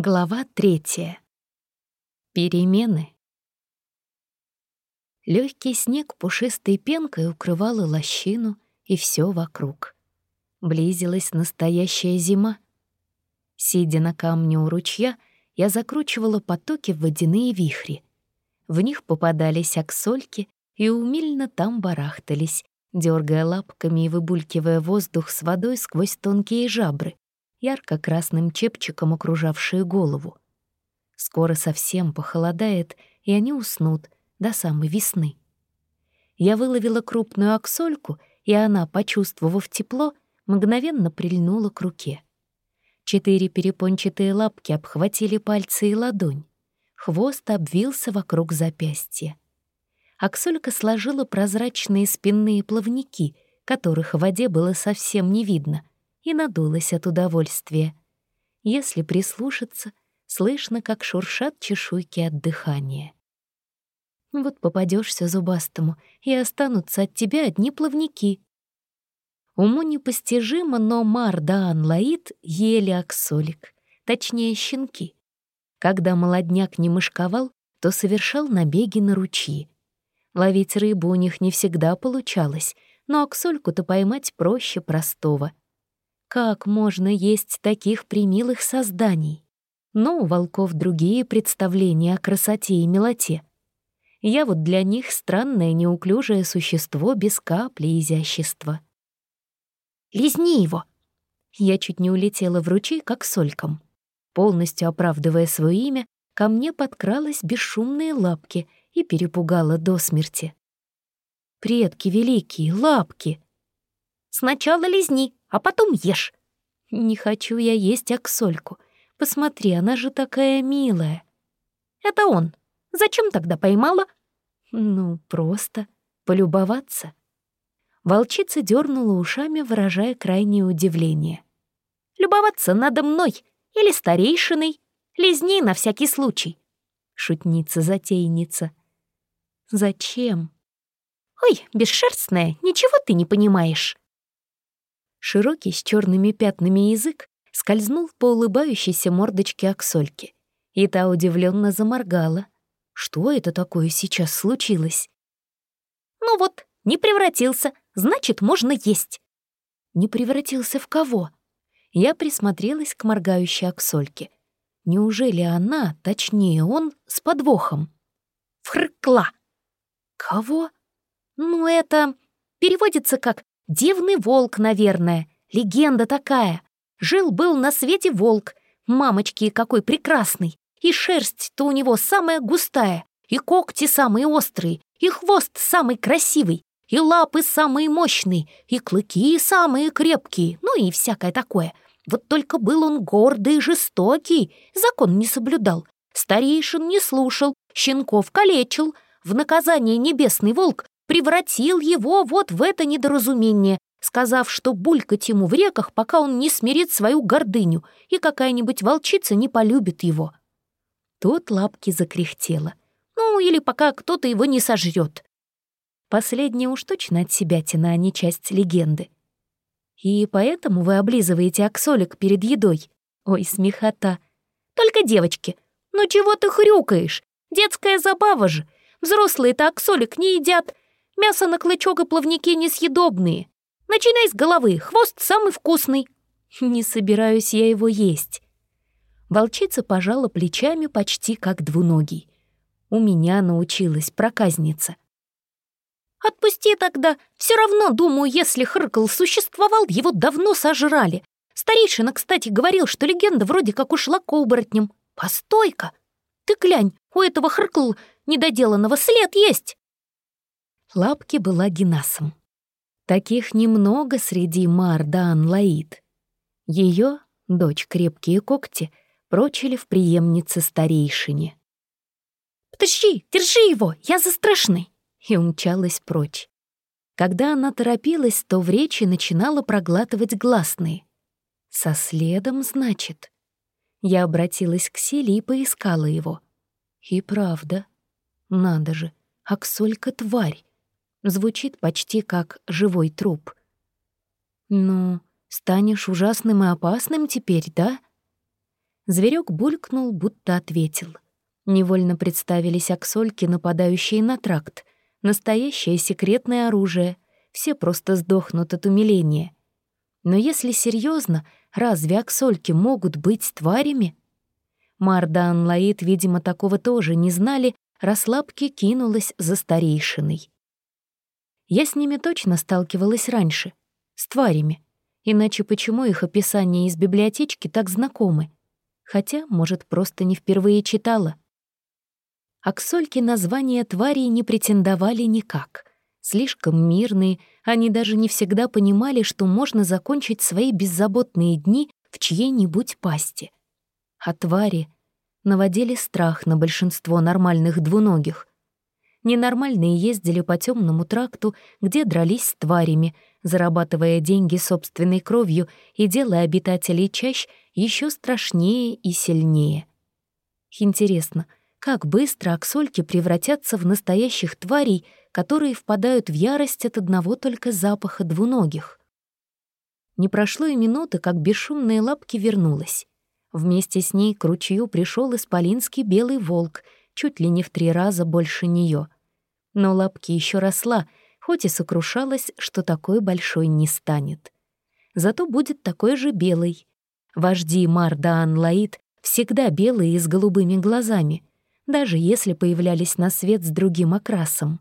Глава третья. Перемены. Легкий снег пушистой пенкой укрывал и лощину, и все вокруг. Близилась настоящая зима. Сидя на камне у ручья, я закручивала потоки в водяные вихри. В них попадались аксольки и умильно там барахтались, дергая лапками и выбулькивая воздух с водой сквозь тонкие жабры, ярко-красным чепчиком окружавшие голову. Скоро совсем похолодает, и они уснут до самой весны. Я выловила крупную аксольку, и она, почувствовав тепло, мгновенно прильнула к руке. Четыре перепончатые лапки обхватили пальцы и ладонь. Хвост обвился вокруг запястья. Аксолька сложила прозрачные спинные плавники, которых в воде было совсем не видно, и надулась от удовольствия. Если прислушаться, слышно, как шуршат чешуйки от дыхания. Вот попадешься зубастому, и останутся от тебя одни плавники. Уму непостижимо, но Мар Даан Лаид ели аксолик, точнее щенки. Когда молодняк не мышковал, то совершал набеги на ручьи. Ловить рыбу у них не всегда получалось, но аксольку-то поймать проще простого. Как можно есть таких примилых созданий? Но у волков другие представления о красоте и милоте. Я вот для них странное неуклюжее существо без капли изящества. «Лизни его!» Я чуть не улетела в ручей, как сольком. Полностью оправдывая свое имя, ко мне подкралась бесшумные лапки и перепугала до смерти. «Предки великие, лапки!» «Сначала лизни!» А потом ешь. Не хочу я есть аксольку. Посмотри, она же такая милая. Это он. Зачем тогда поймала? Ну, просто полюбоваться. Волчица дернула ушами, выражая крайнее удивление. «Любоваться надо мной или старейшиной. Лизни на всякий случай». Шутница-затейница. «Зачем?» «Ой, бесшерстная, ничего ты не понимаешь». Широкий с черными пятнами язык скользнул по улыбающейся мордочке Аксольки, и та удивленно заморгала. Что это такое сейчас случилось? «Ну вот, не превратился, значит, можно есть». «Не превратился в кого?» Я присмотрелась к моргающей Аксольке. Неужели она, точнее он, с подвохом? «Вхркла». «Кого?» «Ну, это переводится как Дивный волк, наверное. Легенда такая. Жил-был на свете волк. Мамочки, какой прекрасный. И шерсть-то у него самая густая, и когти самые острые, и хвост самый красивый, и лапы самые мощные, и клыки самые крепкие, ну и всякое такое. Вот только был он гордый и жестокий, закон не соблюдал, старейшин не слушал, щенков калечил. В наказание небесный волк превратил его вот в это недоразумение, сказав, что булькать ему в реках, пока он не смирит свою гордыню, и какая-нибудь волчица не полюбит его. Тут лапки закряхтела. Ну, или пока кто-то его не сожрет. Последнее уж точно от себя тяна, а не часть легенды. И поэтому вы облизываете аксолик перед едой. Ой, смехота. Только девочки, ну чего ты хрюкаешь? Детская забава же. Взрослые-то аксолик не едят, Мясо на клычок и плавники несъедобные. Начинай с головы, хвост самый вкусный. Не собираюсь я его есть. Волчица пожала плечами почти как двуногий. У меня научилась проказница. «Отпусти тогда. Все равно, думаю, если Хркл существовал, его давно сожрали. Старейшина, кстати, говорил, что легенда вроде как ушла к оборотням. Постой-ка! Ты глянь, у этого Хркл недоделанного след есть!» Лапки была Генасом. Таких немного среди Мардан Лаид. Ее, дочь крепкие когти, прочили в преемнице старейшине. «Подожди, держи его, я застрашный!» и умчалась прочь. Когда она торопилась, то в речи начинала проглатывать гласные. «Со следом, значит?» Я обратилась к Силе и поискала его. И правда, надо же, Аксолька тварь, Звучит почти как живой труп. «Ну, станешь ужасным и опасным теперь, да?» Зверек булькнул, будто ответил. Невольно представились аксольки, нападающие на тракт. Настоящее секретное оружие. Все просто сдохнут от умиления. Но если серьезно, разве аксольки могут быть тварями? Марда Анлаид, видимо, такого тоже не знали, Расслабки кинулась за старейшиной. Я с ними точно сталкивалась раньше, с тварями. Иначе почему их описания из библиотечки так знакомы? Хотя, может, просто не впервые читала. Аксольки названия тварей не претендовали никак. Слишком мирные, они даже не всегда понимали, что можно закончить свои беззаботные дни в чьей-нибудь пасти. А твари наводили страх на большинство нормальных двуногих. Ненормальные ездили по темному тракту, где дрались с тварями, зарабатывая деньги собственной кровью и делая обитателей чащ еще страшнее и сильнее. Интересно, как быстро аксольки превратятся в настоящих тварей, которые впадают в ярость от одного только запаха двуногих? Не прошло и минуты, как бесшумная лапки вернулась. Вместе с ней к ручью пришел исполинский белый волк, чуть ли не в три раза больше нее. Но лапки еще росла, хоть и сокрушалась, что такой большой не станет. Зато будет такой же белый. Вожди Мардаан Лаид всегда белые и с голубыми глазами, даже если появлялись на свет с другим окрасом.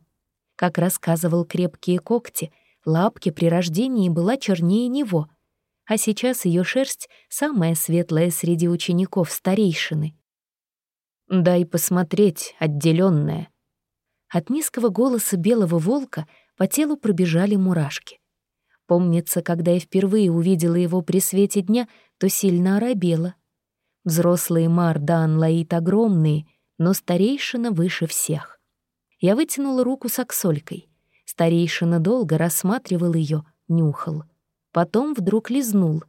Как рассказывал крепкие когти, лапки при рождении была чернее него — а сейчас ее шерсть самая светлая среди учеников старейшины. «Дай посмотреть, отделенная. От низкого голоса белого волка по телу пробежали мурашки. Помнится, когда я впервые увидела его при свете дня, то сильно оробела. Взрослые Мар Дан Лаит огромные, но старейшина выше всех. Я вытянула руку с аксолькой. Старейшина долго рассматривал ее, нюхал — Потом вдруг лизнул.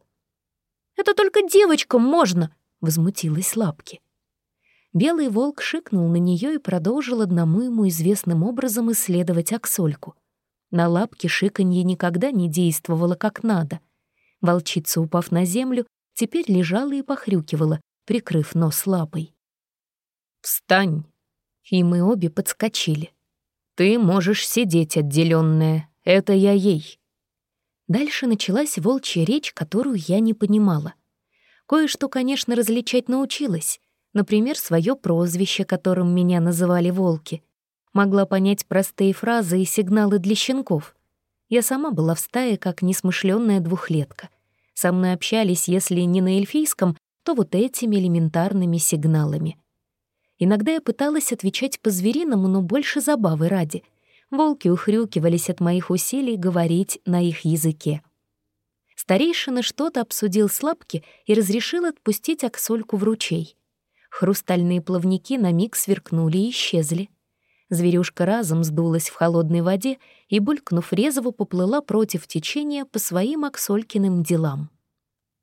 «Это только девочкам можно!» — возмутилась Лапки. Белый волк шикнул на нее и продолжил одному ему известным образом исследовать аксольку. На лапке шиканье никогда не действовало как надо. Волчица, упав на землю, теперь лежала и похрюкивала, прикрыв нос лапой. «Встань!» И мы обе подскочили. «Ты можешь сидеть, отделенная. Это я ей. Дальше началась волчья речь, которую я не понимала. Кое-что, конечно, различать научилась. Например, свое прозвище, которым меня называли волки. Могла понять простые фразы и сигналы для щенков. Я сама была в стае, как несмышленная двухлетка. Со мной общались, если не на эльфийском, то вот этими элементарными сигналами. Иногда я пыталась отвечать по-звериному, но больше забавы ради — волки ухрюкивались от моих усилий говорить на их языке. Старейшина что-то обсудил с лапки и разрешил отпустить Аксольку в ручей. Хрустальные плавники на миг сверкнули и исчезли. Зверюшка разом сдулась в холодной воде и, булькнув резво, поплыла против течения по своим Аксолькиным делам.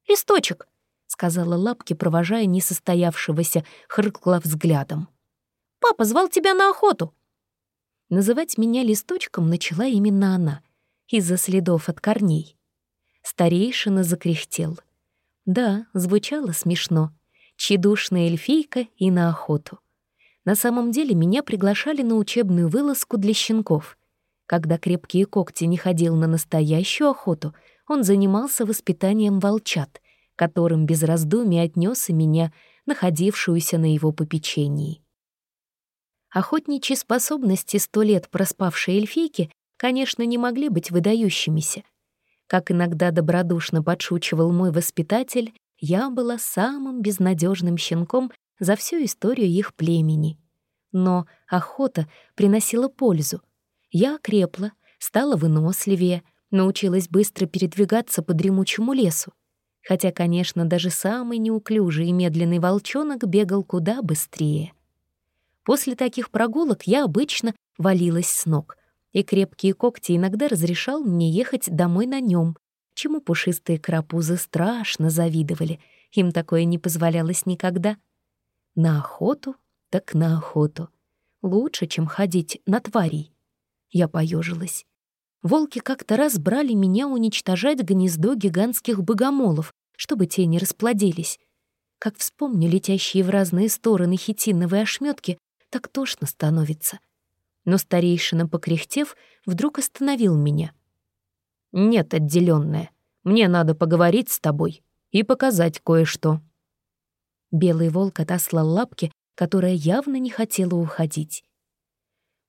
«Листочек!» — сказала Лапки, провожая несостоявшегося, хрыкла взглядом. «Папа звал тебя на охоту!» Называть меня листочком начала именно она, из-за следов от корней. Старейшина закряхтел. Да, звучало смешно. Чедушная эльфийка и на охоту. На самом деле меня приглашали на учебную вылазку для щенков. Когда крепкие когти не ходил на настоящую охоту, он занимался воспитанием волчат, которым без раздумий отнес и меня, находившуюся на его попечении. Охотничьи способности сто лет проспавшей эльфийки, конечно, не могли быть выдающимися. Как иногда добродушно подшучивал мой воспитатель, я была самым безнадежным щенком за всю историю их племени. Но охота приносила пользу. Я окрепла, стала выносливее, научилась быстро передвигаться по дремучему лесу. Хотя, конечно, даже самый неуклюжий и медленный волчонок бегал куда быстрее. После таких прогулок я обычно валилась с ног, и крепкие когти иногда разрешал мне ехать домой на нем, чему пушистые крапузы страшно завидовали, им такое не позволялось никогда. На охоту так на охоту. Лучше, чем ходить на тварей. Я поежилась. Волки как-то раз брали меня уничтожать гнездо гигантских богомолов, чтобы те не расплодились. Как вспомню летящие в разные стороны хитиновые ошметки, так тошно становится. Но старейшина, покряхтев, вдруг остановил меня. «Нет, отделённая, мне надо поговорить с тобой и показать кое-что». Белый волк отослал лапки, которая явно не хотела уходить.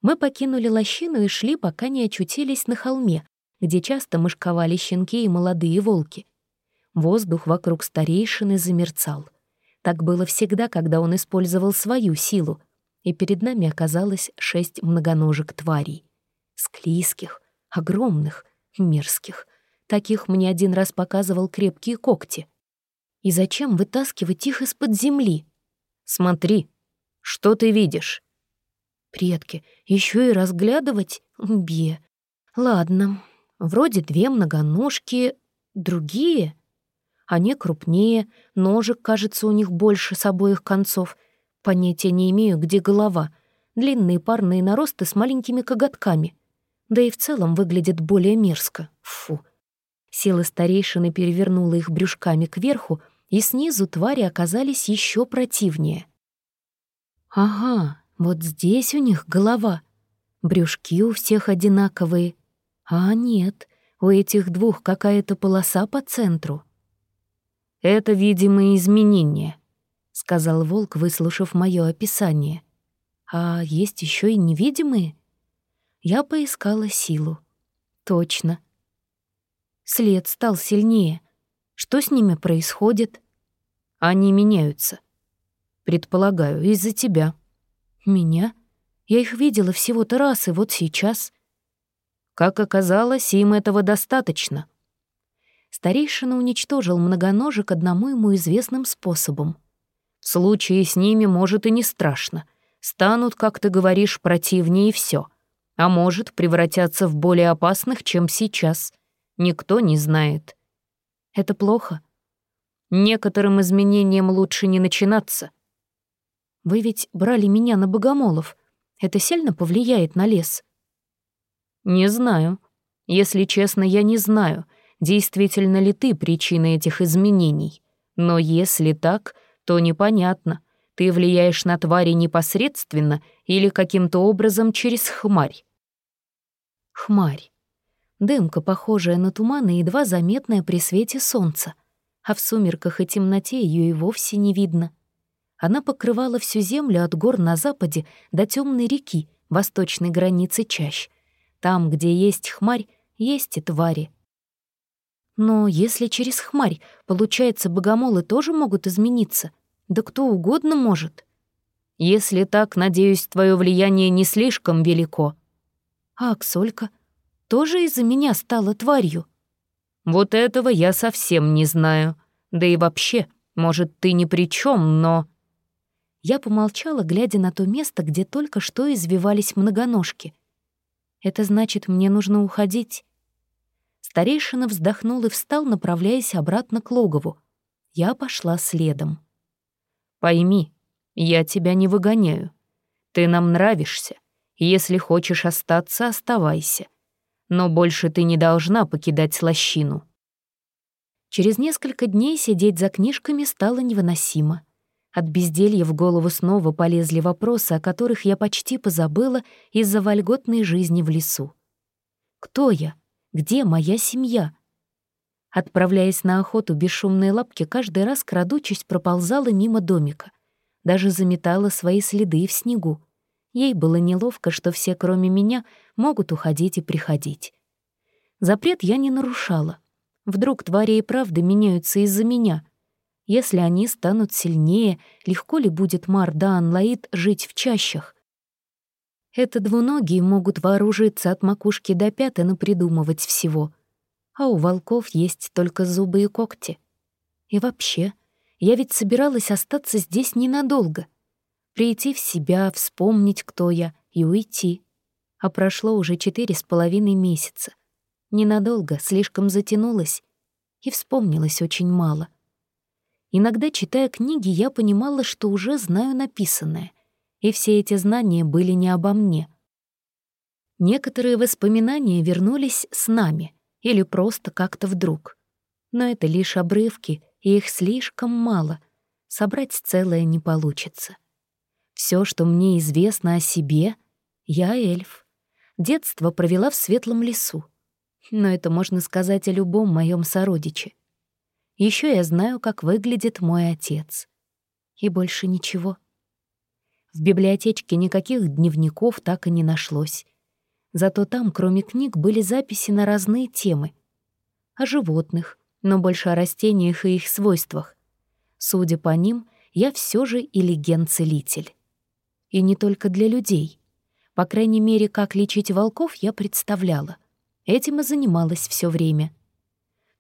Мы покинули лощину и шли, пока не очутились на холме, где часто мышковали щенки и молодые волки. Воздух вокруг старейшины замерцал. Так было всегда, когда он использовал свою силу, и перед нами оказалось шесть многоножек тварей. Склизких, огромных, мерзких. Таких мне один раз показывал крепкие когти. И зачем вытаскивать их из-под земли? Смотри, что ты видишь? Предки, еще и разглядывать? Бе. Ладно, вроде две многоножки, другие. Они крупнее, ножек, кажется, у них больше с обоих концов. Понятия не имею, где голова. Длинные парные наросты с маленькими коготками. Да и в целом выглядят более мерзко. Фу. Сила старейшины перевернула их брюшками кверху, и снизу твари оказались еще противнее. Ага, вот здесь у них голова. Брюшки у всех одинаковые. А нет, у этих двух какая-то полоса по центру. «Это видимые изменения», — сказал волк, выслушав мое описание. «А есть еще и невидимые?» Я поискала силу. «Точно. След стал сильнее. Что с ними происходит?» «Они меняются. Предполагаю, из-за тебя». «Меня? Я их видела всего-то раз, и вот сейчас...» Как оказалось, им этого достаточно. Старейшина уничтожил многоножек одному ему известным способом. В случае с ними, может, и не страшно. Станут, как ты говоришь, противнее и все. А может, превратятся в более опасных, чем сейчас. Никто не знает. Это плохо. Некоторым изменениям лучше не начинаться. Вы ведь брали меня на богомолов. Это сильно повлияет на лес? Не знаю. Если честно, я не знаю, действительно ли ты причина этих изменений. Но если так, то непонятно, ты влияешь на твари непосредственно или каким-то образом через хмарь. Хмарь. Дымка, похожая на туман и едва заметная при свете солнца. А в сумерках и темноте ее и вовсе не видно. Она покрывала всю землю от гор на западе до темной реки, восточной границы чащ. Там, где есть хмарь, есть и твари. Но если через хмарь, получается, богомолы тоже могут измениться? Да кто угодно может. Если так, надеюсь, твое влияние не слишком велико. А Аксолька тоже из-за меня стала тварью? Вот этого я совсем не знаю. Да и вообще, может, ты ни при чем, но... Я помолчала, глядя на то место, где только что извивались многоножки. «Это значит, мне нужно уходить». Старейшина вздохнул и встал, направляясь обратно к логову. Я пошла следом. «Пойми, я тебя не выгоняю. Ты нам нравишься. Если хочешь остаться, оставайся. Но больше ты не должна покидать лощину». Через несколько дней сидеть за книжками стало невыносимо. От безделья в голову снова полезли вопросы, о которых я почти позабыла из-за вольготной жизни в лесу. Кто я? Где моя семья? Отправляясь на охоту бесшумной лапки, каждый раз, крадучись, проползала мимо домика. Даже заметала свои следы в снегу. Ей было неловко, что все, кроме меня, могут уходить и приходить. Запрет я не нарушала. Вдруг твари и правда меняются из-за меня — если они станут сильнее, легко ли будет Мардан Лаид жить в чащах? Это двуногие могут вооружиться от макушки до пят и напридумывать всего. А у волков есть только зубы и когти. И вообще, я ведь собиралась остаться здесь ненадолго. Прийти в себя, вспомнить, кто я, и уйти. А прошло уже четыре с половиной месяца. Ненадолго, слишком затянулось, и вспомнилось очень мало. Иногда, читая книги, я понимала, что уже знаю написанное, и все эти знания были не обо мне. Некоторые воспоминания вернулись с нами или просто как-то вдруг. Но это лишь обрывки, и их слишком мало. собрать целое не получится. Все, что мне известно о себе, я эльф. Детство провела в светлом лесу. Но это можно сказать о любом моем сородиче. Еще я знаю, как выглядит мой отец. И больше ничего. В библиотечке никаких дневников так и не нашлось. Зато там, кроме книг, были записи на разные темы. О животных, но больше о растениях и их свойствах. Судя по ним, я все же и легенд-целитель. И не только для людей. По крайней мере, как лечить волков я представляла. Этим и занималась все время.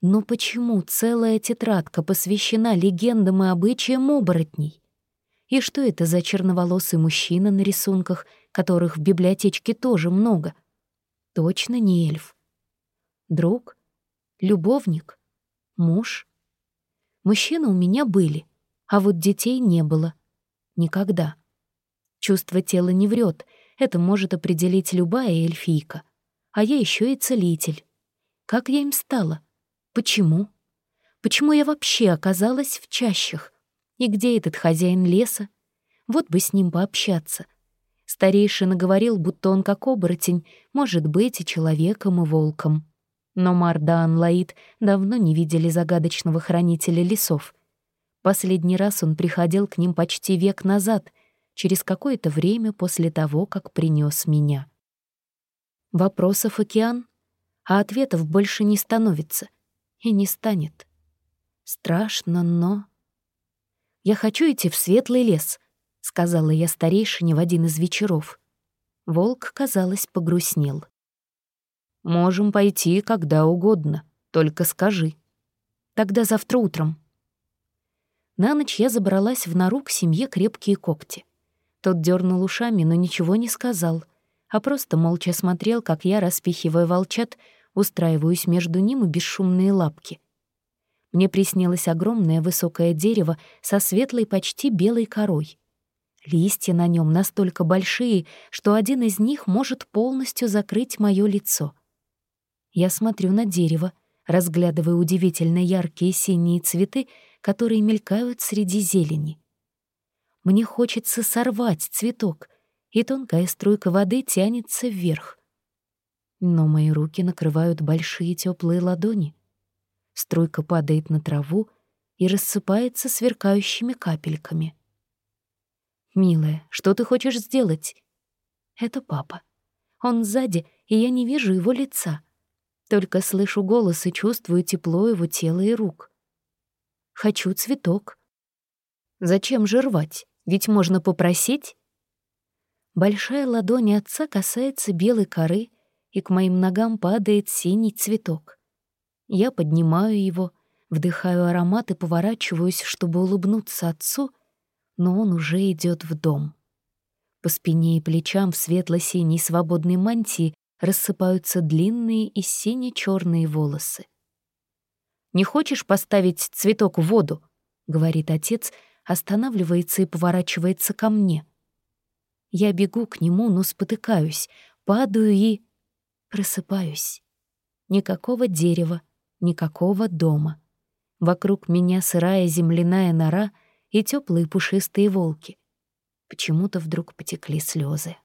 Но почему целая тетрадка посвящена легендам и обычаям оборотней? И что это за черноволосый мужчина на рисунках, которых в библиотечке тоже много? Точно не эльф. Друг? Любовник? Муж? Мужчины у меня были, а вот детей не было. Никогда. Чувство тела не врет, это может определить любая эльфийка. А я еще и целитель. Как я им стала? Почему? Почему я вообще оказалась в чащах? И где этот хозяин леса? Вот бы с ним пообщаться. Старейшина говорил, будто он, как оборотень, может быть и человеком, и волком. Но Мардан Лаид давно не видели загадочного хранителя лесов. Последний раз он приходил к ним почти век назад, через какое-то время после того, как принес меня. Вопросов океан, а ответов больше не становится и не станет. Страшно, но... «Я хочу идти в светлый лес», — сказала я старейшине в один из вечеров. Волк, казалось, погрустнел. «Можем пойти когда угодно, только скажи. Тогда завтра утром». На ночь я забралась в нору к семье крепкие когти. Тот дернул ушами, но ничего не сказал, а просто молча смотрел, как я, распихивая волчат, устраиваюсь между ним и бесшумные лапки. Мне приснилось огромное высокое дерево со светлой, почти белой корой. Листья на нем настолько большие, что один из них может полностью закрыть мое лицо. Я смотрю на дерево, разглядывая удивительно яркие синие цветы, которые мелькают среди зелени. Мне хочется сорвать цветок, и тонкая струйка воды тянется вверх. Но мои руки накрывают большие теплые ладони. Струйка падает на траву и рассыпается сверкающими капельками. «Милая, что ты хочешь сделать?» «Это папа. Он сзади, и я не вижу его лица. Только слышу голос и чувствую тепло его тела и рук. Хочу цветок. Зачем же рвать? Ведь можно попросить. Большая ладонь отца касается белой коры, и к моим ногам падает синий цветок. Я поднимаю его, вдыхаю аромат и поворачиваюсь, чтобы улыбнуться отцу, но он уже идет в дом. По спине и плечам в светло-синей свободной мантии рассыпаются длинные и сине черные волосы. «Не хочешь поставить цветок в воду?» — говорит отец, останавливается и поворачивается ко мне. Я бегу к нему, но спотыкаюсь, падаю и... просыпаюсь. Никакого дерева, никакого дома. Вокруг меня сырая земляная нора и теплые пушистые волки. Почему-то вдруг потекли слезы.